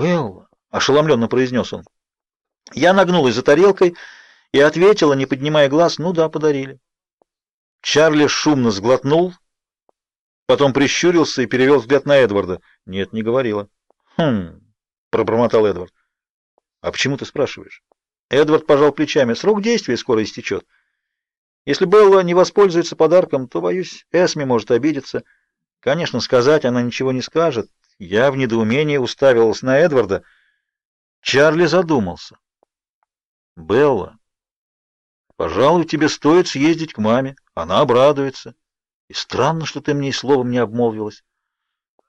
«Белла!» — ошеломленно произнес он. Я нагнулась за тарелкой и ответила, не поднимая глаз, «Ну да, подарили». Чарли шумно сглотнул, потом прищурился и перевел взгляд на Эдварда. «Нет, не говорила». «Хм...» — пробормотал Эдвард. «А почему ты спрашиваешь?» Эдвард пожал плечами. «Срок действия скоро истечет. Если Белла не воспользуется подарком, то, боюсь, Эсми может обидеться. Конечно, сказать она ничего не скажет. Я в недоумении уставилась на Эдварда. Чарли задумался. «Белла, пожалуй, тебе стоит съездить к маме. Она обрадуется. И странно, что ты мне и словом не обмолвилась.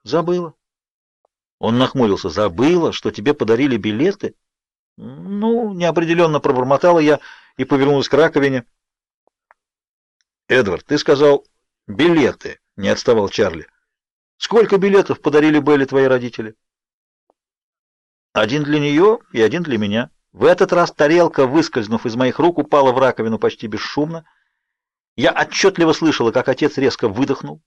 Забыла». Он нахмурился. «Забыла, что тебе подарили билеты?» «Ну, неопределенно пробормотала я и повернулась к раковине». «Эдвард, ты сказал билеты», — не отставал Чарли. «Сколько билетов подарили Белли твои родители?» «Один для нее и один для меня». В этот раз тарелка, выскользнув из моих рук, упала в раковину почти бесшумно. Я отчетливо слышала, как отец резко выдохнул.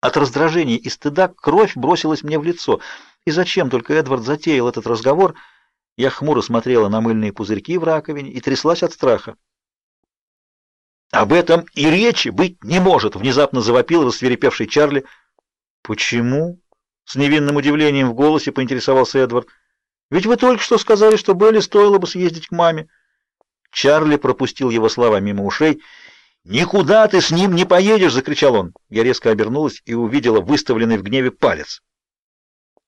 От раздражения и стыда кровь бросилась мне в лицо. И зачем только Эдвард затеял этот разговор? Я хмуро смотрела на мыльные пузырьки в раковине и тряслась от страха. Об этом и речи быть не может, внезапно завопил рассверепевший Чарли. Почему? С невинным удивлением в голосе поинтересовался Эдвард. Ведь вы только что сказали, что Белли стоило бы съездить к маме. Чарли пропустил его слова мимо ушей. «Никуда ты с ним не поедешь!» — закричал он. Я резко обернулась и увидела выставленный в гневе палец.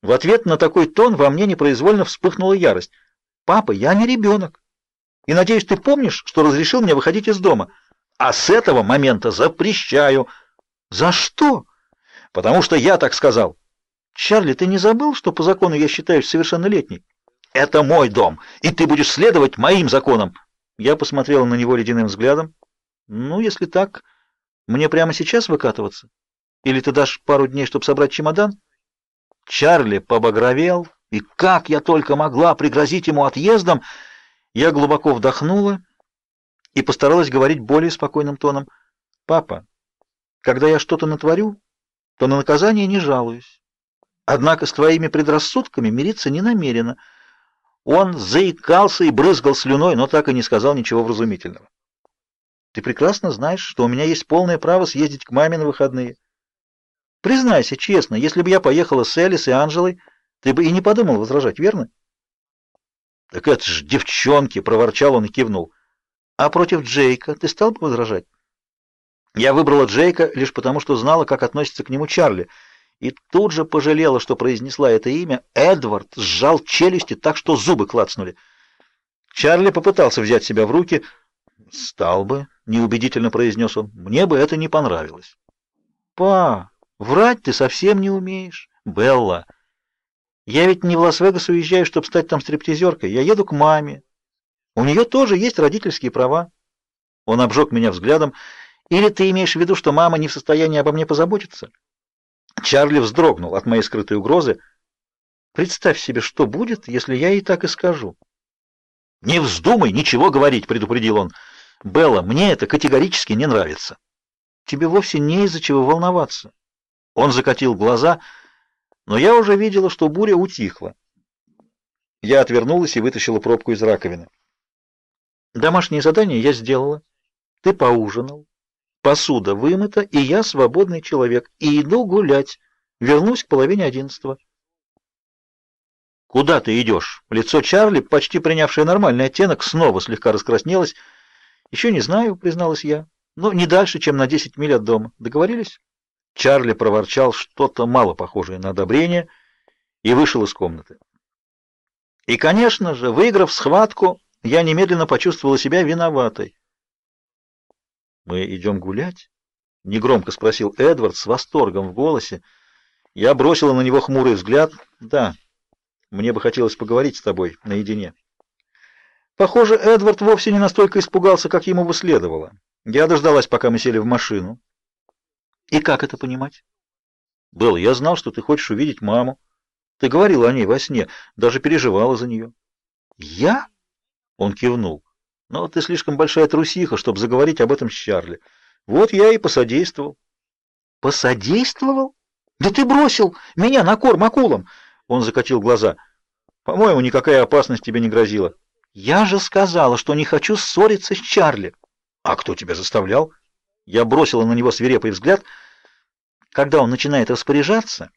В ответ на такой тон во мне непроизвольно вспыхнула ярость. «Папа, я не ребенок. И надеюсь, ты помнишь, что разрешил мне выходить из дома. А с этого момента запрещаю». «За что?» «Потому что я так сказал». «Чарли, ты не забыл, что по закону я считаюсь совершеннолетней?» «Это мой дом, и ты будешь следовать моим законам!» Я посмотрела на него ледяным взглядом. «Ну, если так, мне прямо сейчас выкатываться? Или ты дашь пару дней, чтобы собрать чемодан?» Чарли побагровел, и как я только могла пригрозить ему отъездом, я глубоко вдохнула и постаралась говорить более спокойным тоном. «Папа, когда я что-то натворю, то на наказание не жалуюсь. Однако с твоими предрассудками мириться не намерена. Он заикался и брызгал слюной, но так и не сказал ничего вразумительного. Ты прекрасно знаешь, что у меня есть полное право съездить к маме на выходные. Признайся честно, если бы я поехала с Элис и Анжелой, ты бы и не подумал возражать, верно? Так это ж девчонки, проворчал он и кивнул. А против Джейка ты стал бы возражать? Я выбрала Джейка лишь потому, что знала, как относится к нему Чарли и тут же пожалела, что произнесла это имя. Эдвард сжал челюсти так, что зубы клацнули. Чарли попытался взять себя в руки. «Стал бы», — неубедительно произнес он, — «мне бы это не понравилось». «Па, врать ты совсем не умеешь. Белла, я ведь не в Лас-Вегас уезжаю, чтобы стать там стриптизеркой. Я еду к маме. У нее тоже есть родительские права». Он обжег меня взглядом. «Или ты имеешь в виду, что мама не в состоянии обо мне позаботиться?» Чарли вздрогнул от моей скрытой угрозы. Представь себе, что будет, если я ей так и скажу. Не вздумай ничего говорить, предупредил он. Белла, мне это категорически не нравится. Тебе вовсе не из-за чего волноваться. Он закатил глаза, но я уже видела, что буря утихла. Я отвернулась и вытащила пробку из раковины. Домашнее задание я сделала. Ты поужинал, Посуда вымыта, и я свободный человек, и иду гулять. Вернусь к половине одиннадцатого. Куда ты идешь? Лицо Чарли, почти принявшее нормальный оттенок, снова слегка раскраснелось. Еще не знаю, призналась я. Но не дальше, чем на десять миль от дома. Договорились? Чарли проворчал что-то мало похожее на одобрение и вышел из комнаты. И, конечно же, выиграв схватку, я немедленно почувствовала себя виноватой. «Мы идем гулять?» — негромко спросил Эдвард с восторгом в голосе. Я бросила на него хмурый взгляд. «Да, мне бы хотелось поговорить с тобой наедине». Похоже, Эдвард вовсе не настолько испугался, как ему бы следовало. Я дождалась, пока мы сели в машину. «И как это понимать?» «Белл, я знал, что ты хочешь увидеть маму. Ты говорила о ней во сне, даже переживала за нее». «Я?» — он кивнул. Но ты слишком большая трусиха, чтобы заговорить об этом с Чарли. Вот я и посодействовал. Посодействовал? Да ты бросил меня на корм акулам. Он закатил глаза. По-моему, никакая опасность тебе не грозила. Я же сказала, что не хочу ссориться с Чарли. А кто тебя заставлял? Я бросила на него свирепый взгляд. Когда он начинает распоряжаться,